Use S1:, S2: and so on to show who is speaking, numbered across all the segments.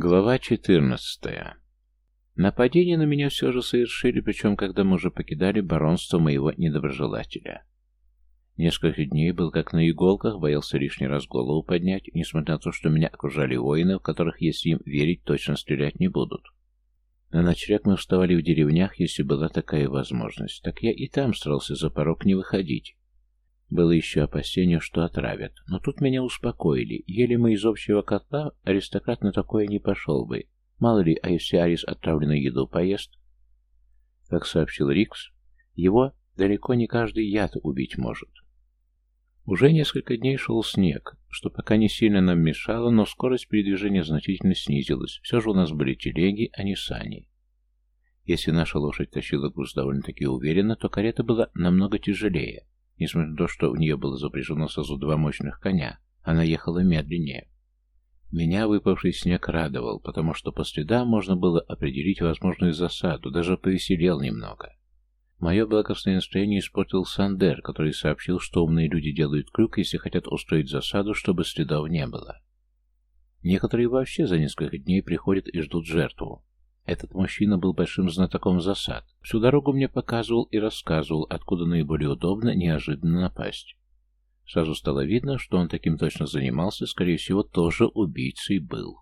S1: Глава 14. Нападение на меня все же совершили, причем когда мы уже покидали баронство моего недоброжелателя. Несколько дней был как на иголках, боялся лишний раз голову поднять, несмотря на то, что меня окружали воины, в которых, если им верить, точно стрелять не будут. На ночлег мы вставали в деревнях, если была такая возможность, так я и там старался за порог не выходить, было еще опасение, что отравят, но тут меня успокоили. Ели мы из общего котла, аристократ на такое не пошел бы. Мало ли, а если Арис отравленную еду поест? Как сообщил Рикс, его далеко не каждый яд убить может. Уже несколько дней шел снег, что пока не сильно нам мешало, но скорость передвижения значительно снизилась. Все же у нас были телеги, а не сани. Если наша лошадь тащила груз довольно-таки уверенно, то карета была намного тяжелее. Несмотря на то, что у нее было запряжено сразу два мощных коня, она ехала медленнее. Меня выпавший снег радовал, потому что по следам можно было определить возможную засаду, даже повеселел немного. Мое благостное настроение испортил Сандер, который сообщил, что умные люди делают крюк, если хотят устроить засаду, чтобы следов не было. Некоторые вообще за несколько дней приходят и ждут жертву. Этот мужчина был большим знатоком засад. Всю дорогу мне показывал и рассказывал, откуда наиболее удобно неожиданно напасть. Сразу стало видно, что он таким точно занимался, скорее всего, тоже убийцей был.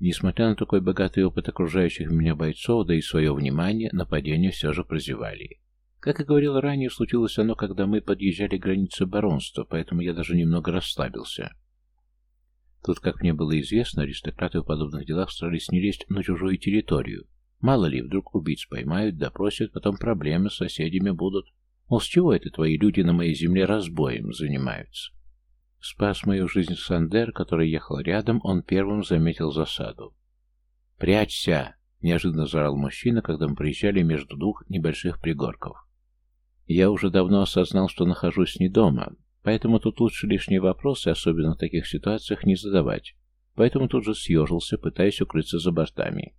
S1: Несмотря на такой богатый опыт окружающих меня бойцов, да и свое внимание, нападение все же прозевали. Как и говорил ранее, случилось оно, когда мы подъезжали к границе баронства, поэтому я даже немного расслабился. Тут, как мне было известно, аристократы в подобных делах старались не лезть на чужую территорию. Мало ли, вдруг убийц поймают, допросят, потом проблемы с соседями будут. Мол, с чего это твои люди на моей земле разбоем занимаются? Спас мою жизнь Сандер, который ехал рядом, он первым заметил засаду. «Прячься!» — неожиданно заорал мужчина, когда мы проезжали между двух небольших пригорков. Я уже давно осознал, что нахожусь не дома, Поэтому тут лучше лишние вопросы, особенно в таких ситуациях, не задавать. Поэтому тут же съежился, пытаясь укрыться за бортами.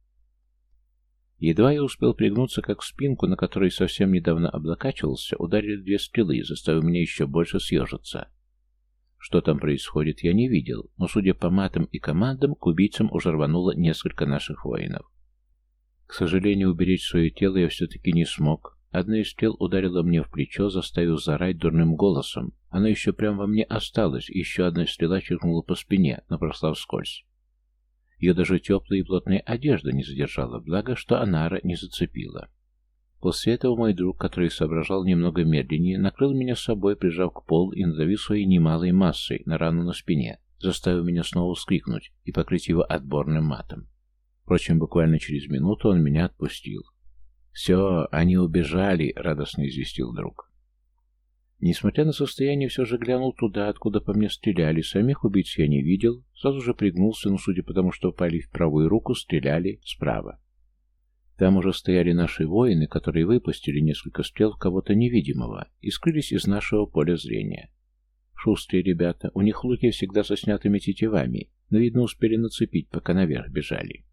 S1: Едва я успел пригнуться, как в спинку, на которой совсем недавно облокачивался, ударили две стрелы, заставив меня еще больше съежиться. Что там происходит, я не видел, но, судя по матам и командам, к убийцам уже рвануло несколько наших воинов. К сожалению, уберечь свое тело я все-таки не смог, Одна из стрел ударила мне в плечо, заставив зарать дурным голосом. Она еще прямо во мне осталась, еще одна стрела черкнула по спине, но прошла вскользь. Ее даже теплая и плотная одежда не задержала, благо, что Анара не зацепила. После этого мой друг, который соображал немного медленнее, накрыл меня с собой, прижав к полу и надавив своей немалой массой на рану на спине, заставив меня снова вскрикнуть и покрыть его отборным матом. Впрочем, буквально через минуту он меня отпустил. «Все, они убежали», — радостно известил друг. Несмотря на состояние, все же глянул туда, откуда по мне стреляли. Самих убийц я не видел. Сразу же пригнулся, но судя по тому, что пали в правую руку, стреляли справа. Там уже стояли наши воины, которые выпустили несколько стрел кого-то невидимого и скрылись из нашего поля зрения. Шустрые ребята, у них луки всегда со снятыми тетивами, но, видно, успели нацепить, пока наверх бежали.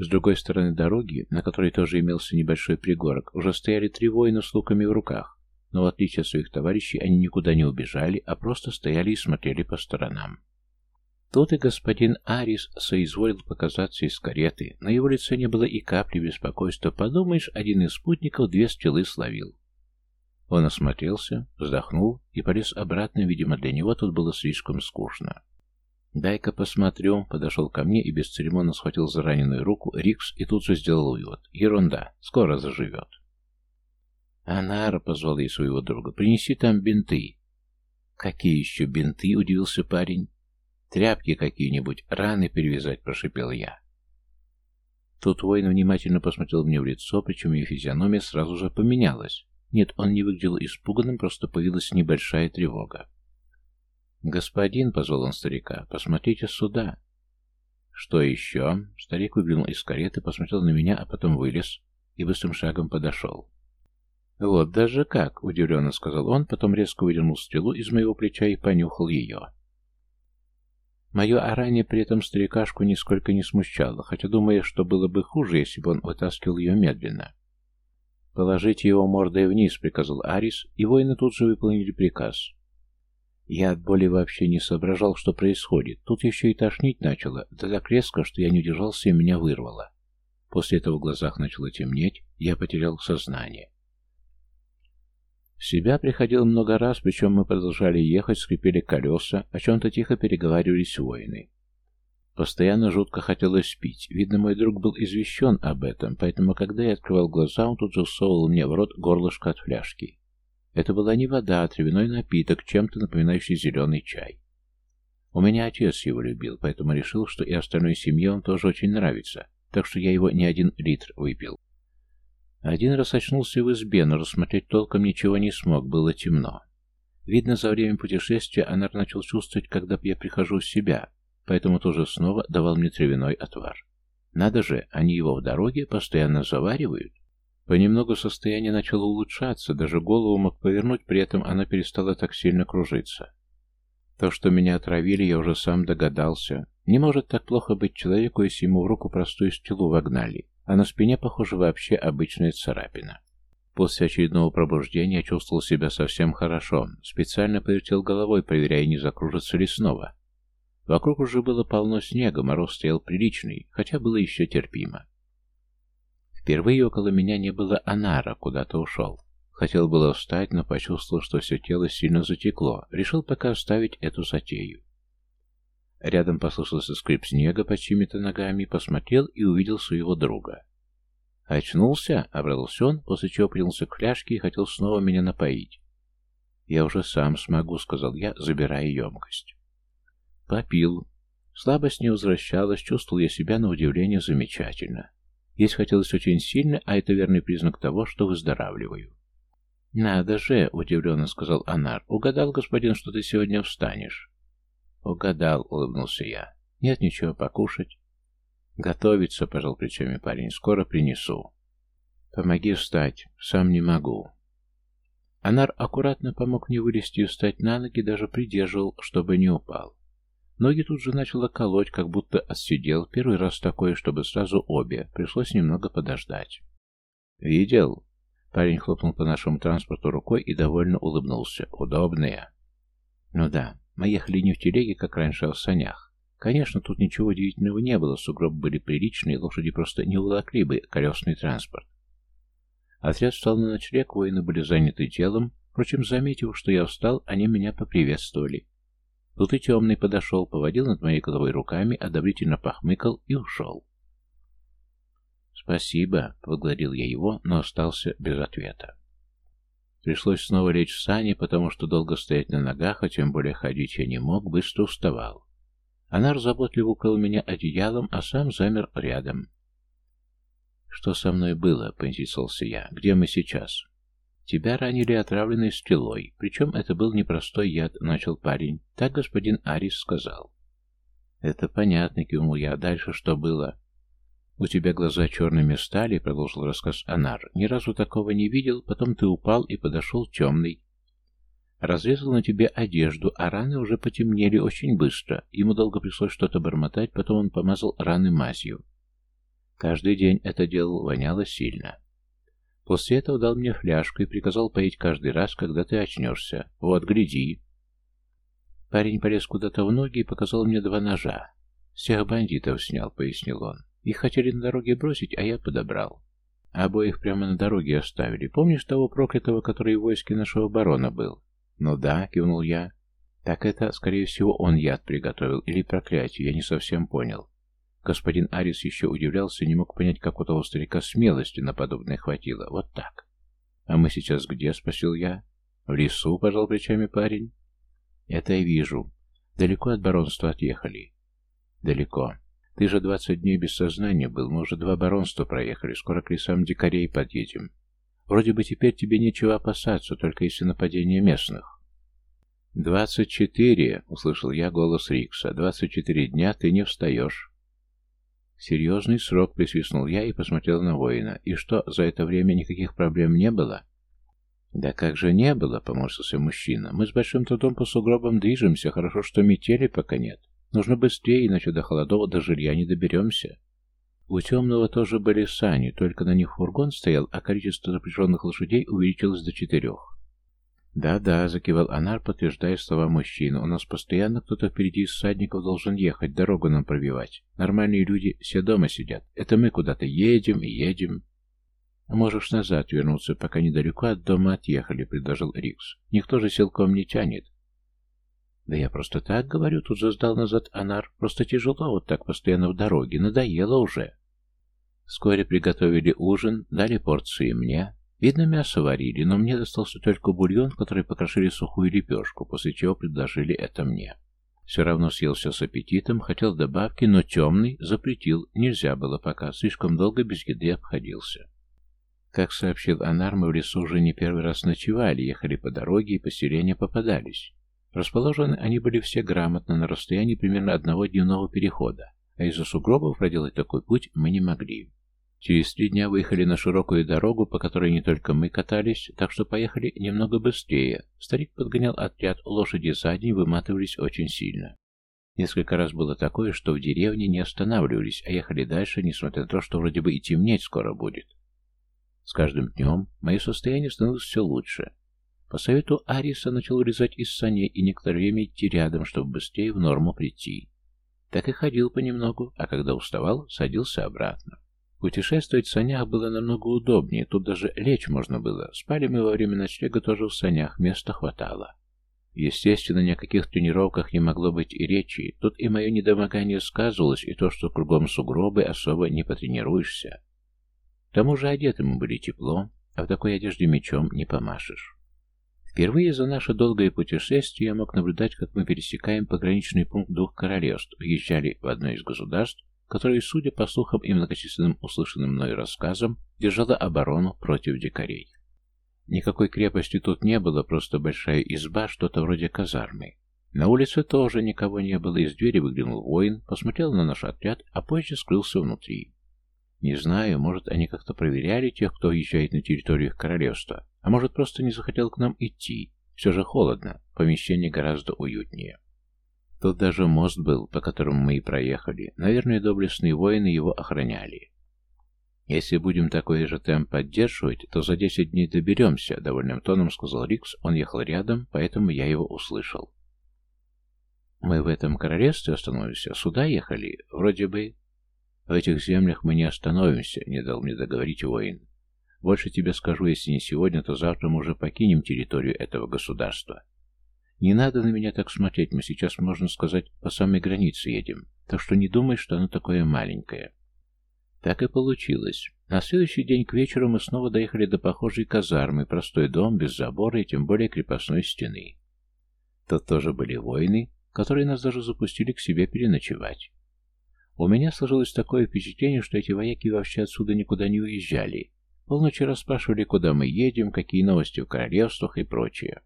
S1: С другой стороны дороги, на которой тоже имелся небольшой пригорок, уже стояли три воина с луками в руках, но в отличие от своих товарищей они никуда не убежали, а просто стояли и смотрели по сторонам. Тут и господин Арис соизволил показаться из кареты. На его лице не было и капли беспокойства. Подумаешь, один из спутников две стрелы словил. Он осмотрелся, вздохнул и полез обратно, видимо, для него тут было слишком скучно. «Дай-ка посмотрю», — подошел ко мне и бесцеремонно схватил за раненую руку Рикс и тут же сделал вывод. «Ерунда, скоро заживет». «Анара», — позвал ей своего друга, — «принеси там бинты». «Какие еще бинты?» — удивился парень. «Тряпки какие-нибудь, раны перевязать», — прошипел я. Тут воин внимательно посмотрел мне в лицо, причем ее физиономия сразу же поменялась. Нет, он не выглядел испуганным, просто появилась небольшая тревога. «Господин», — позвал он старика, — «посмотрите сюда». «Что еще?» Старик выглянул из кареты, посмотрел на меня, а потом вылез и быстрым шагом подошел. «Вот даже как!» — удивленно сказал он, потом резко выдернул стрелу из моего плеча и понюхал ее. Мое оранье при этом старикашку нисколько не смущало, хотя думая, что было бы хуже, если бы он вытаскивал ее медленно. «Положите его мордой вниз», — приказал Арис, и воины тут же выполнили приказ. Я от боли вообще не соображал, что происходит. Тут еще и тошнить начало. Это так резко, что я не удержался и меня вырвало. После этого в глазах начало темнеть, я потерял сознание. В себя приходил много раз, причем мы продолжали ехать, скрипели колеса, о чем-то тихо переговаривались воины. Постоянно жутко хотелось пить. Видно, мой друг был извещен об этом, поэтому, когда я открывал глаза, он тут же всовывал мне в рот горлышко от фляжки. Это была не вода, а травяной напиток, чем-то напоминающий зеленый чай. У меня отец его любил, поэтому решил, что и остальной семье он тоже очень нравится, так что я его не один литр выпил. Один раз очнулся в избе, но рассмотреть толком ничего не смог, было темно. Видно, за время путешествия Анар начал чувствовать, когда я прихожу в себя, поэтому тоже снова давал мне травяной отвар. Надо же, они его в дороге постоянно заваривают. Понемногу состояние начало улучшаться, даже голову мог повернуть, при этом она перестала так сильно кружиться. То, что меня отравили, я уже сам догадался. Не может так плохо быть человеку, если ему в руку простую стелу вогнали, а на спине, похоже, вообще обычная царапина. После очередного пробуждения я чувствовал себя совсем хорошо, специально повертел головой, проверяя, не закружится ли снова. Вокруг уже было полно снега, мороз стоял приличный, хотя было еще терпимо. Впервые около меня не было Анара, куда-то ушел. Хотел было встать, но почувствовал, что все тело сильно затекло. Решил пока оставить эту затею. Рядом послышался скрип снега под чьими-то ногами, посмотрел и увидел своего друга. «Очнулся?» — обрадовался он, после чего принялся к фляжке и хотел снова меня напоить. «Я уже сам смогу», — сказал я, забирая емкость. Попил. Слабость не возвращалась, чувствовал я себя на удивление замечательно. Есть хотелось очень сильно, а это верный признак того, что выздоравливаю. «Надо же!» — удивленно сказал Анар. «Угадал, господин, что ты сегодня встанешь?» «Угадал», — улыбнулся я. «Нет ничего покушать». «Готовиться», — пожал плечами парень. «Скоро принесу». «Помоги встать. Сам не могу». Анар аккуратно помог мне вылезти и встать на ноги, даже придерживал, чтобы не упал. Ноги тут же начало колоть, как будто отсидел. Первый раз такое, чтобы сразу обе. Пришлось немного подождать. «Видел?» Парень хлопнул по нашему транспорту рукой и довольно улыбнулся. «Удобные». «Ну да, мы ехали не в телеге, как раньше, а в санях. Конечно, тут ничего удивительного не было, сугробы были приличные, лошади просто не уволокли бы колесный транспорт. Отряд встал на ночлег, воины были заняты делом. Впрочем, заметив, что я встал, они меня поприветствовали. Тут и темный подошел, поводил над моей головой руками, одобрительно похмыкал и ушел. «Спасибо», — погладил я его, но остался без ответа. Пришлось снова лечь в сани, потому что долго стоять на ногах, а тем более ходить я не мог, быстро уставал. Анар заботливо укрыл меня одеялом, а сам замер рядом. «Что со мной было?» — поинтересовался я. «Где мы сейчас?» «Тебя ранили отравленной стрелой, причем это был непростой яд», — начал парень. «Так господин Арис сказал». «Это понятно», — кивнул я. «Дальше что было?» «У тебя глаза черными стали», — продолжил рассказ Анар. «Ни разу такого не видел, потом ты упал и подошел темный». Разрезал на тебе одежду, а раны уже потемнели очень быстро. Ему долго пришлось что-то бормотать, потом он помазал раны мазью. Каждый день это делал, воняло сильно. После этого дал мне фляжку и приказал поить каждый раз, когда ты очнешься. Вот, гляди. Парень полез куда-то в ноги и показал мне два ножа. Всех бандитов снял, пояснил он. Их хотели на дороге бросить, а я подобрал. Обоих прямо на дороге оставили. Помнишь того проклятого, который в войске нашего барона был? Ну да, кивнул я. Так это, скорее всего, он яд приготовил или проклятие, я не совсем понял. Господин Арис еще удивлялся и не мог понять, как у того старика смелости на подобное хватило. Вот так. «А мы сейчас где?» — спросил я. «В лесу», — пожал плечами парень. «Это я вижу. Далеко от баронства отъехали». «Далеко. Ты же двадцать дней без сознания был. Мы уже два баронства проехали. Скоро к лесам дикарей подъедем. Вроде бы теперь тебе нечего опасаться, только если нападение местных». «Двадцать четыре», — услышал я голос Рикса. «Двадцать четыре дня ты не встаешь». «Серьезный срок», — присвистнул я и посмотрел на воина. «И что, за это время никаких проблем не было?» «Да как же не было», — поморщился мужчина. «Мы с большим трудом по сугробам движемся. Хорошо, что метели пока нет. Нужно быстрее, иначе до холодов до жилья не доберемся». У темного тоже были сани, только на них фургон стоял, а количество запряженных лошадей увеличилось до четырех. «Да-да», — закивал Анар, подтверждая слова мужчины. «У нас постоянно кто-то впереди из всадников должен ехать, дорогу нам пробивать. Нормальные люди все дома сидят. Это мы куда-то едем и едем». «А «Можешь назад вернуться, пока недалеко от дома отъехали», — предложил Рикс. «Никто же силком не тянет». «Да я просто так говорю», — тут же сдал назад Анар. «Просто тяжело вот так постоянно в дороге. Надоело уже». Вскоре приготовили ужин, дали порции мне, Видно, мясо варили, но мне достался только бульон, в который покрошили сухую лепешку, после чего предложили это мне. Все равно съел все с аппетитом, хотел добавки, но темный запретил, нельзя было пока, слишком долго без еды обходился. Как сообщил Анар, мы в лесу уже не первый раз ночевали, ехали по дороге и поселения попадались. Расположены они были все грамотно, на расстоянии примерно одного дневного перехода, а из-за сугробов проделать такой путь мы не могли. Через три дня выехали на широкую дорогу, по которой не только мы катались, так что поехали немного быстрее. Старик подгонял отряд, лошади за выматывались очень сильно. Несколько раз было такое, что в деревне не останавливались, а ехали дальше, несмотря на то, что вроде бы и темнеть скоро будет. С каждым днем мое состояние становилось все лучше. По совету Ариса начал вылезать из саней и некоторое время идти рядом, чтобы быстрее в норму прийти. Так и ходил понемногу, а когда уставал, садился обратно. Путешествовать в санях было намного удобнее, тут даже лечь можно было. Спали мы во время ночлега тоже в санях, места хватало. Естественно, ни о каких тренировках не могло быть и речи. Тут и мое недомогание сказывалось, и то, что кругом сугробы, особо не потренируешься. К тому же одеты мы были тепло, а в такой одежде мечом не помашешь. Впервые за наше долгое путешествие я мог наблюдать, как мы пересекаем пограничный пункт двух королевств, въезжали в одно из государств, которая, судя по слухам и многочисленным услышанным мной рассказам, держала оборону против дикарей. Никакой крепости тут не было, просто большая изба, что-то вроде казармы. На улице тоже никого не было, из двери выглянул воин, посмотрел на наш отряд, а позже скрылся внутри. Не знаю, может, они как-то проверяли тех, кто въезжает на территорию их королевства, а может, просто не захотел к нам идти. Все же холодно, помещение гораздо уютнее. Тут даже мост был, по которому мы и проехали. Наверное, доблестные воины его охраняли. «Если будем такой же темп поддерживать, то за десять дней доберемся», — довольным тоном сказал Рикс. Он ехал рядом, поэтому я его услышал. «Мы в этом королевстве остановимся? Сюда ехали? Вроде бы...» «В этих землях мы не остановимся», — не дал мне договорить воин. «Больше тебе скажу, если не сегодня, то завтра мы уже покинем территорию этого государства. «Не надо на меня так смотреть, мы сейчас, можно сказать, по самой границе едем, так что не думай, что оно такое маленькое». Так и получилось. На следующий день к вечеру мы снова доехали до похожей казармы, простой дом без забора и тем более крепостной стены. Тут тоже были воины, которые нас даже запустили к себе переночевать. У меня сложилось такое впечатление, что эти вояки вообще отсюда никуда не уезжали. Полночи расспрашивали, куда мы едем, какие новости в королевствах и прочее.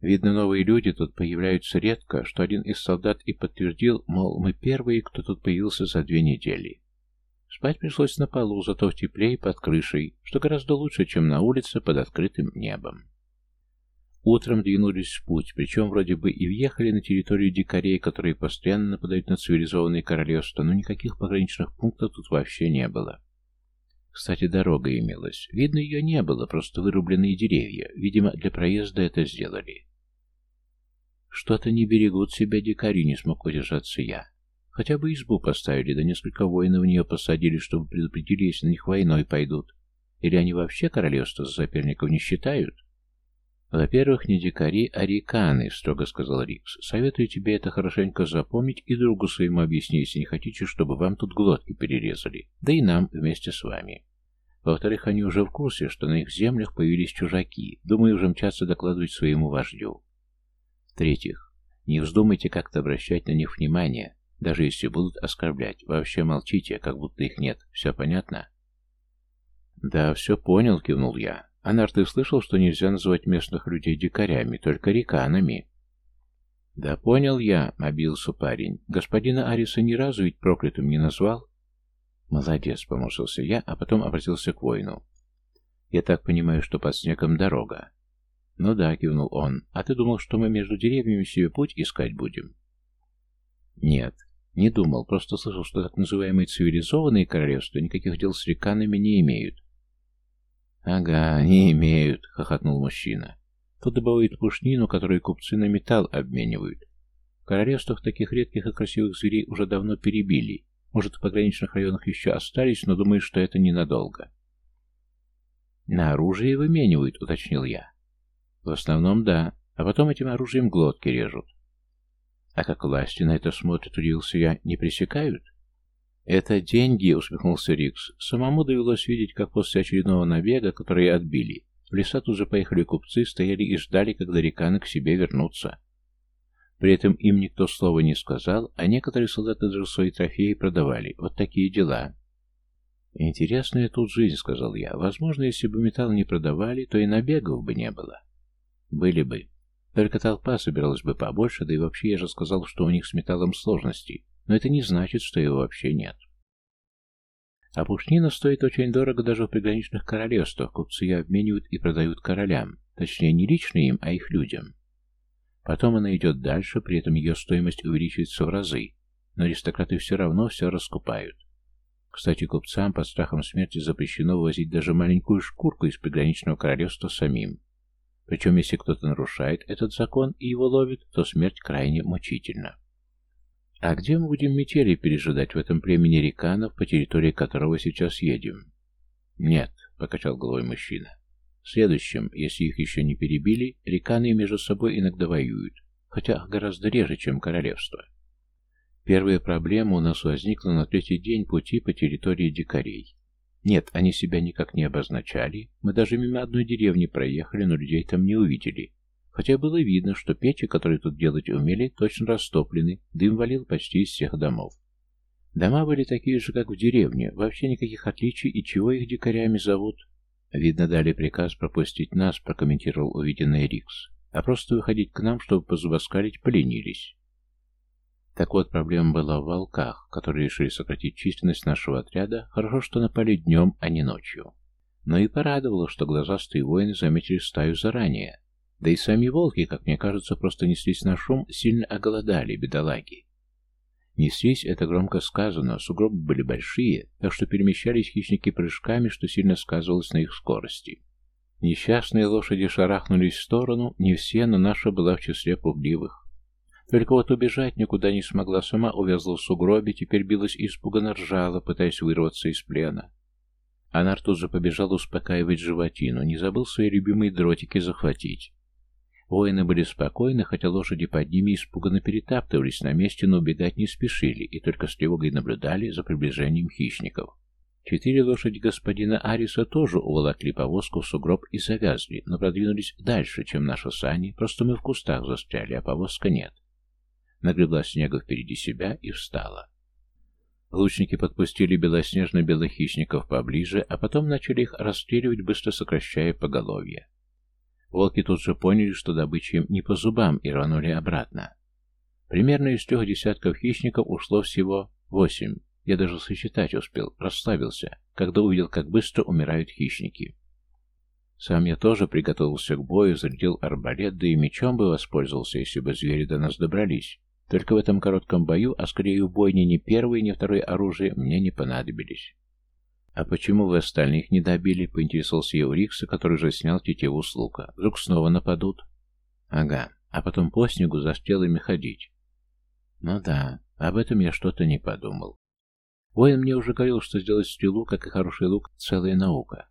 S1: Видно, новые люди тут появляются редко, что один из солдат и подтвердил, мол, мы первые, кто тут появился за две недели. Спать пришлось на полу, зато в теплее под крышей, что гораздо лучше, чем на улице под открытым небом. Утром двинулись в путь, причем вроде бы и въехали на территорию дикарей, которые постоянно нападают на цивилизованные королевства, но никаких пограничных пунктов тут вообще не было. Кстати, дорога имелась. Видно, ее не было, просто вырубленные деревья. Видимо, для проезда это сделали. Что-то не берегут себя дикари, не смог удержаться я. Хотя бы избу поставили, да несколько воинов в нее посадили, чтобы предупредили, если на них войной пойдут. Или они вообще королевство за соперников не считают? «Во-первых, не дикари, а риканы, — строго сказал Рикс. «Советую тебе это хорошенько запомнить и другу своему объяснить, если не хотите, чтобы вам тут глотки перерезали, да и нам вместе с вами». Во-вторых, они уже в курсе, что на их землях появились чужаки, думаю, уже мчатся докладывать своему вождю. В-третьих, не вздумайте как-то обращать на них внимание, даже если будут оскорблять. Вообще молчите, как будто их нет. Все понятно? Да, все понял, кивнул я. Анар, ты слышал, что нельзя называть местных людей дикарями, только реканами? Да понял я, обился парень. Господина Ариса ни разу ведь проклятым не назвал. Молодец, поморщился я, а потом обратился к воину. Я так понимаю, что под снегом дорога. «Ну да», — кивнул он, — «а ты думал, что мы между деревьями себе путь искать будем?» «Нет, не думал, просто слышал, что так называемые цивилизованные королевства никаких дел с реканами не имеют». «Ага, не имеют», — хохотнул мужчина. Кто добывает пушнину, которую купцы на металл обменивают. В королевствах таких редких и красивых зверей уже давно перебили. Может, в пограничных районах еще остались, но думаю, что это ненадолго». «На оружие выменивают», — уточнил я. В основном, да. А потом этим оружием глотки режут. А как власти на это смотрят, удивился я, не пресекают? Это деньги, усмехнулся Рикс. Самому довелось видеть, как после очередного набега, который отбили, в леса тут же поехали купцы, стояли и ждали, когда реканы к себе вернутся. При этом им никто слова не сказал, а некоторые солдаты даже свои трофеи продавали. Вот такие дела. «Интересная тут жизнь», — сказал я. «Возможно, если бы металл не продавали, то и набегов бы не было». Были бы. Только толпа собиралась бы побольше, да и вообще я же сказал, что у них с металлом сложности. Но это не значит, что его вообще нет. А пушнина стоит очень дорого даже в приграничных королевствах. Купцы ее обменивают и продают королям. Точнее, не лично им, а их людям. Потом она идет дальше, при этом ее стоимость увеличивается в разы. Но аристократы все равно все раскупают. Кстати, купцам под страхом смерти запрещено возить даже маленькую шкурку из приграничного королевства самим. Причем, если кто-то нарушает этот закон и его ловит, то смерть крайне мучительна. А где мы будем метели пережидать в этом племени реканов, по территории которого сейчас едем? Нет, покачал головой мужчина. В следующем, если их еще не перебили, реканы между собой иногда воюют, хотя гораздо реже, чем королевство. Первая проблема у нас возникла на третий день пути по территории дикарей. Нет, они себя никак не обозначали. Мы даже мимо одной деревни проехали, но людей там не увидели. Хотя было видно, что печи, которые тут делать умели, точно растоплены, дым валил почти из всех домов. Дома были такие же, как в деревне, вообще никаких отличий и чего их дикарями зовут. Видно, дали приказ пропустить нас, прокомментировал увиденный Рикс. А просто выходить к нам, чтобы позубоскалить, поленились. Так вот, проблема была в волках, которые решили сократить численность нашего отряда. Хорошо, что напали днем, а не ночью. Но и порадовало, что глазастые воины заметили стаю заранее. Да и сами волки, как мне кажется, просто неслись на шум, сильно оголодали, бедолаги. Неслись, это громко сказано, сугробы были большие, так что перемещались хищники прыжками, что сильно сказывалось на их скорости. Несчастные лошади шарахнулись в сторону, не все, но наша была в числе пугливых. Только вот убежать никуда не смогла, сама увязла в сугробе, теперь билась и испуганно ржала, пытаясь вырваться из плена. Анар тут же побежал успокаивать животину, не забыл свои любимые дротики захватить. Воины были спокойны, хотя лошади под ними испуганно перетаптывались на месте, но убегать не спешили и только с тревогой наблюдали за приближением хищников. Четыре лошади господина Ариса тоже уволокли повозку в сугроб и завязли, но продвинулись дальше, чем наши сани, просто мы в кустах застряли, а повозка нет. Нагребла снега впереди себя и встала. Лучники подпустили белоснежно-белых хищников поближе, а потом начали их расстреливать, быстро сокращая поголовье. Волки тут же поняли, что добыча им не по зубам, и рванули обратно. Примерно из трех десятков хищников ушло всего восемь. Я даже сосчитать успел, расслабился, когда увидел, как быстро умирают хищники. Сам я тоже приготовился к бою, зарядил арбалет, да и мечом бы воспользовался, если бы звери до нас добрались. Только в этом коротком бою, а скорее в бойне, ни первое, ни второе оружие мне не понадобились. «А почему вы остальных не добили?» — поинтересовался я у Рикса, который же снял тетиву с лука. «Вдруг снова нападут?» «Ага. А потом по снегу за стрелами ходить». «Ну да. Об этом я что-то не подумал. Воин мне уже говорил, что сделать стелу, как и хороший лук, целая наука.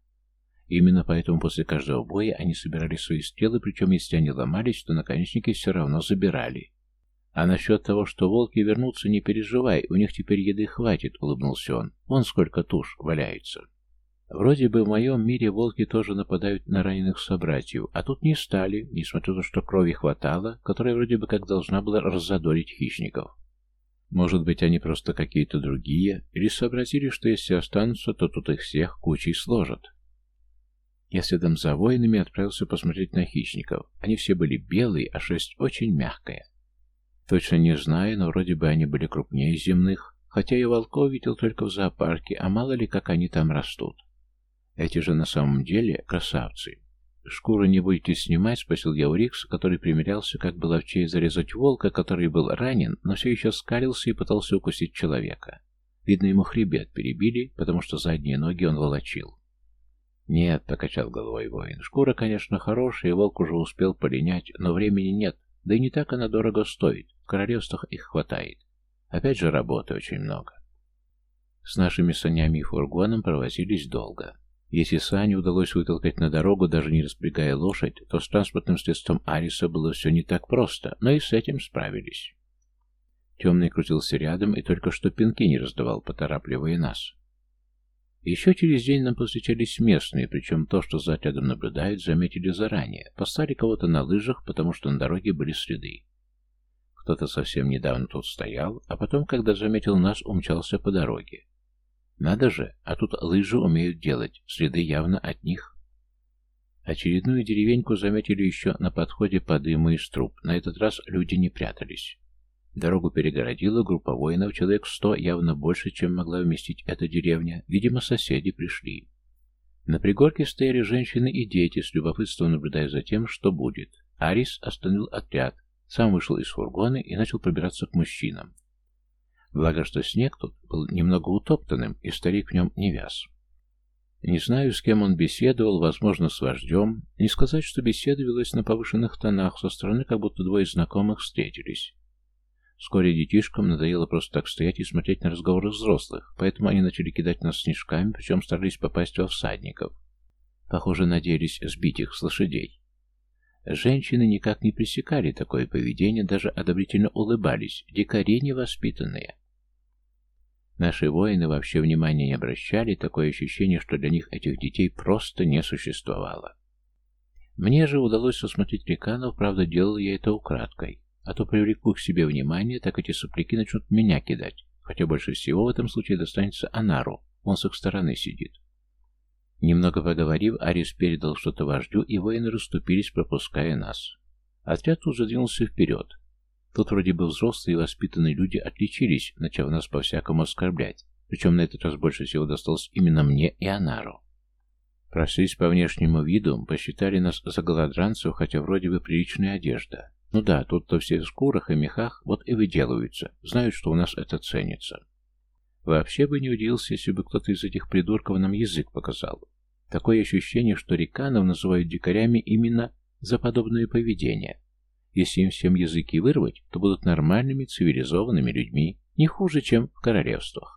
S1: Именно поэтому после каждого боя они собирали свои стелы, причем если они ломались, то наконечники все равно забирали. А насчет того, что волки вернутся, не переживай, у них теперь еды хватит, улыбнулся он. Вон сколько туш валяется. Вроде бы в моем мире волки тоже нападают на раненых собратьев, а тут не стали, несмотря на то, что крови хватало, которая вроде бы как должна была раззадорить хищников. Может быть, они просто какие-то другие, или сообразили, что если останутся, то тут их всех кучей сложат. Я следом за воинами отправился посмотреть на хищников. Они все были белые, а шерсть очень мягкая. Точно не знаю, но вроде бы они были крупнее земных, хотя я волков видел только в зоопарке, а мало ли как они там растут. Эти же на самом деле красавцы. «Шкуру не будете снимать?» — спросил я у Рикса, который примерялся, как бы ловчей зарезать волка, который был ранен, но все еще скалился и пытался укусить человека. Видно, ему хребет перебили, потому что задние ноги он волочил. «Нет», — покачал головой воин, — «шкура, конечно, хорошая, и волк уже успел полинять, но времени нет. Да и не так она дорого стоит, в королевствах их хватает. Опять же работы очень много. С нашими санями и фургоном провозились долго. Если сани удалось вытолкать на дорогу, даже не распрягая лошадь, то с транспортным средством Ариса было все не так просто, но и с этим справились. Темный крутился рядом и только что пинки не раздавал, поторапливая нас. Еще через день нам повстречались местные, причем то, что за отрядом наблюдают, заметили заранее. Поставили кого-то на лыжах, потому что на дороге были следы. Кто-то совсем недавно тут стоял, а потом, когда заметил нас, умчался по дороге. Надо же, а тут лыжи умеют делать, следы явно от них. Очередную деревеньку заметили еще на подходе по дыму из труб. На этот раз люди не прятались. Дорогу перегородила группа воинов, человек сто, явно больше, чем могла вместить эта деревня. Видимо, соседи пришли. На пригорке стояли женщины и дети, с любопытством наблюдая за тем, что будет. Арис остановил отряд, сам вышел из фургона и начал пробираться к мужчинам. Благо, что снег тут был немного утоптанным, и старик в нем не вяз. Не знаю, с кем он беседовал, возможно, с вождем. Не сказать, что беседа велась на повышенных тонах, со стороны как будто двое знакомых встретились. Вскоре детишкам надоело просто так стоять и смотреть на разговоры взрослых, поэтому они начали кидать нас снежками, причем старались попасть во всадников. Похоже, надеялись сбить их с лошадей. Женщины никак не пресекали такое поведение, даже одобрительно улыбались, дикари невоспитанные. Наши воины вообще внимания не обращали, такое ощущение, что для них этих детей просто не существовало. Мне же удалось усмотреть реканов, правда, делал я это украдкой. А то привлеку к себе внимание, так эти сопляки начнут меня кидать. Хотя больше всего в этом случае достанется Анару. Он с их стороны сидит. Немного поговорив, Арис передал что-то вождю, и воины расступились, пропуская нас. Отряд тут задвинулся вперед. Тут вроде бы взрослые и воспитанные люди отличились, начав нас по-всякому оскорблять. Причем на этот раз больше всего досталось именно мне и Анару. Прослись по внешнему виду, посчитали нас за голодранцев, хотя вроде бы приличная одежда. Ну да, тут-то все в шкурах и мехах, вот и выделываются, знают, что у нас это ценится. Вообще бы не удивился, если бы кто-то из этих придурков нам язык показал. Такое ощущение, что реканов называют дикарями именно за подобное поведение. Если им всем языки вырвать, то будут нормальными, цивилизованными людьми, не хуже, чем в королевствах.